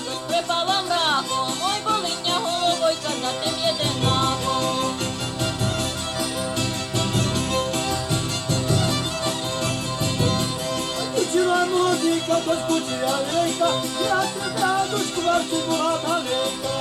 припала мраком, ой, болиня головой, на тим єдинако. Кучила музика, то скучила лейка, я тебе радусь, квартиру маленька.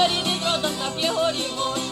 Flori, negro, danza, holy boy.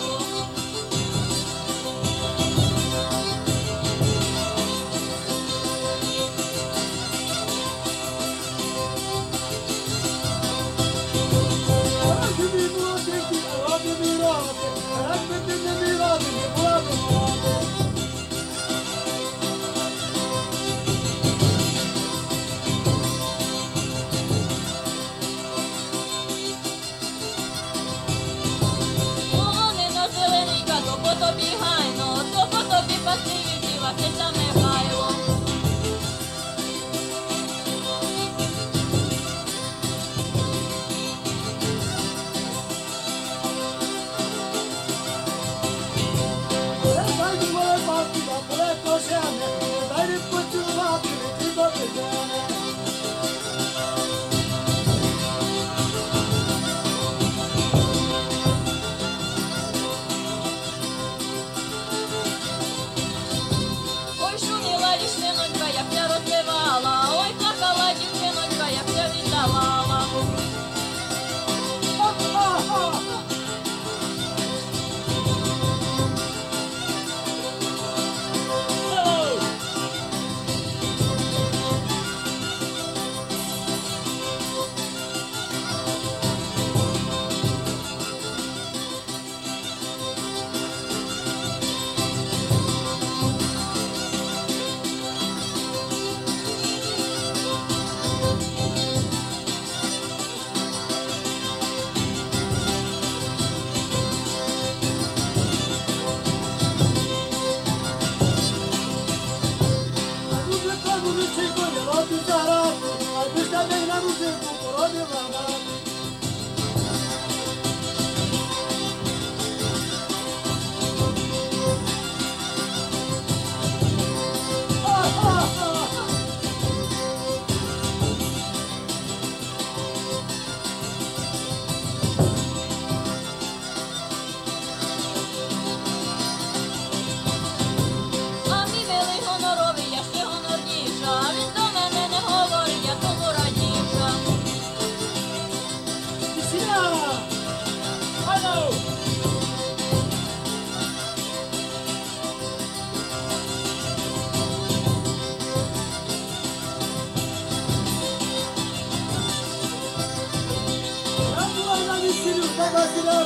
la la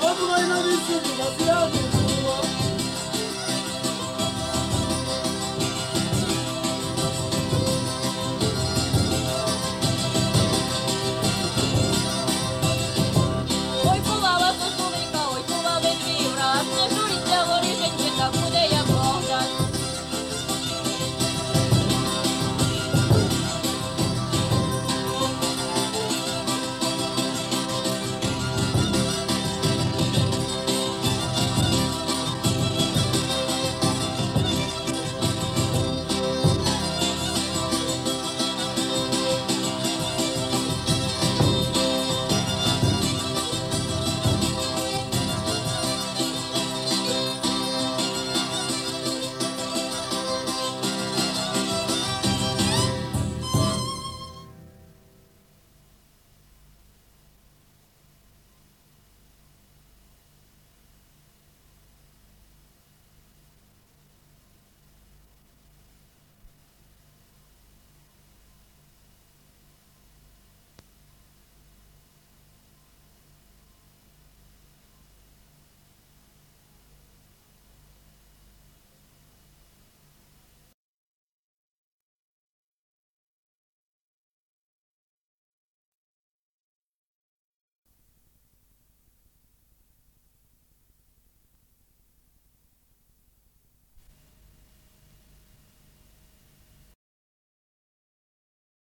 la la la